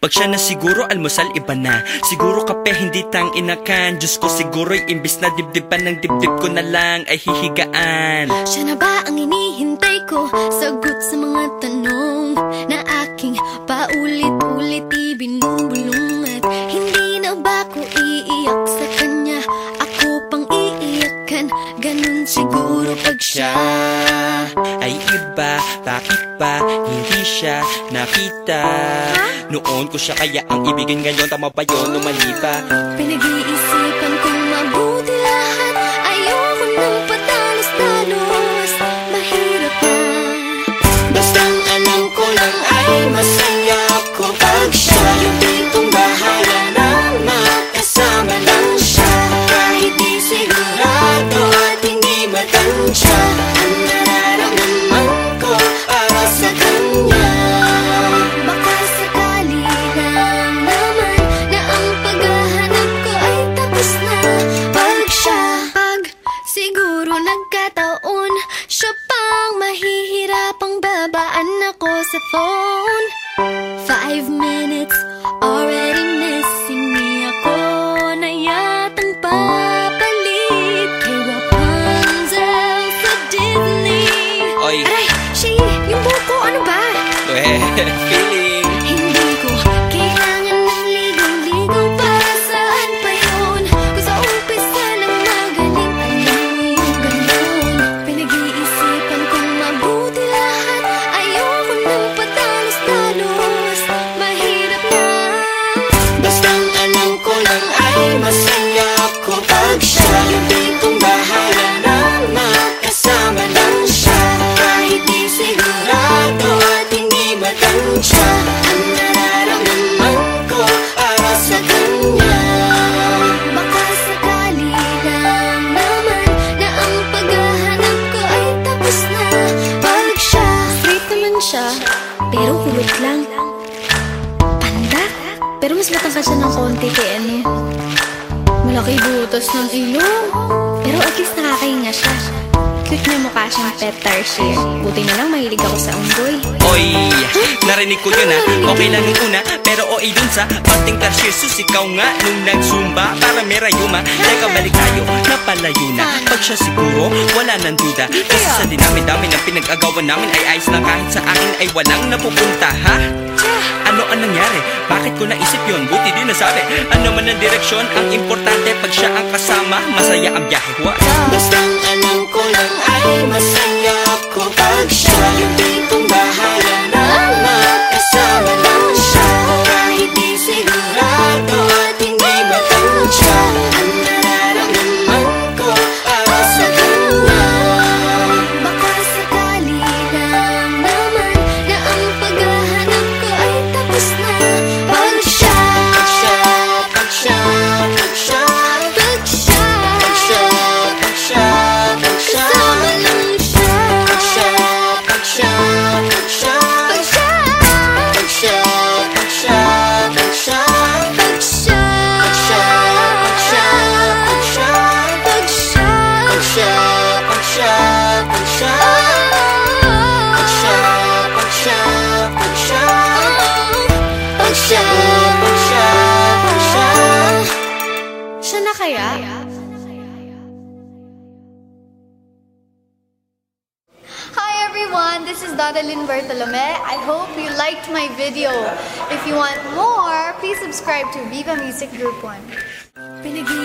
Pag siya na siguro almusal iba na. Siguro kape hindi tang inakan. Diyos ko siguro'y imbis na dibdiban ng dibdib ko na lang ay hihigaan. Siya na ba ang inihintay ko? Sagot sa mga tanong iba Bakit ba? Hindi siya nakita? Noon ko siya kaya ang ibigin ngayon. Tama ba yun? O mali ba? Pinag-iisipan siguro nagkataon Siya pang mahihirapang babaan ako sa phone Five minutes already missing me Ako na yatang papalit Kay Rapunzel sa Disney Oy. Aray, Shay, yung buko, ano ba? Eh, feeling Pero mas matangkad siya ng konti kay ano Malaki butas ng ilong. Pero at least nakakahinga siya Cute niya mukha siyang pet tarsier? Buti na lang mahilig ako sa unggoy. Oy, narinig ko yun ha? Okay lang nung una, pero oy dun sa Panting Tarsius, ikaw nga nung nagsumba Para may rayuma, teka balik tayo Napalayo na, pag siya siguro Wala nang duda, kasi sa dinami-dami Ng pinag-agawan namin ay ayos lang Kahit sa akin ay walang napupunta, ha? Ano ang nangyari? Bakit ko naisip yon? Buti din nasabi. Ano man ang direksyon, ang importante Pag siya ang kasama, masaya ang biyahe? Bastang alam kaya? Hi everyone, this is Dadalyn Bartolome. I hope you liked my video. If you want more, please subscribe to Viva Music Group 1. Pinag-iisipan